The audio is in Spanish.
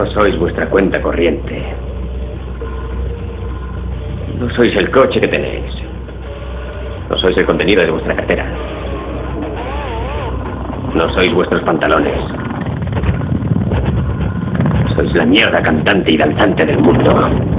No sois vuestra cuenta corriente. No sois el coche que tenéis. No sois el contenido de vuestra cartera. No sois vuestros pantalones. Sois la mierda cantante y danzante del mundo.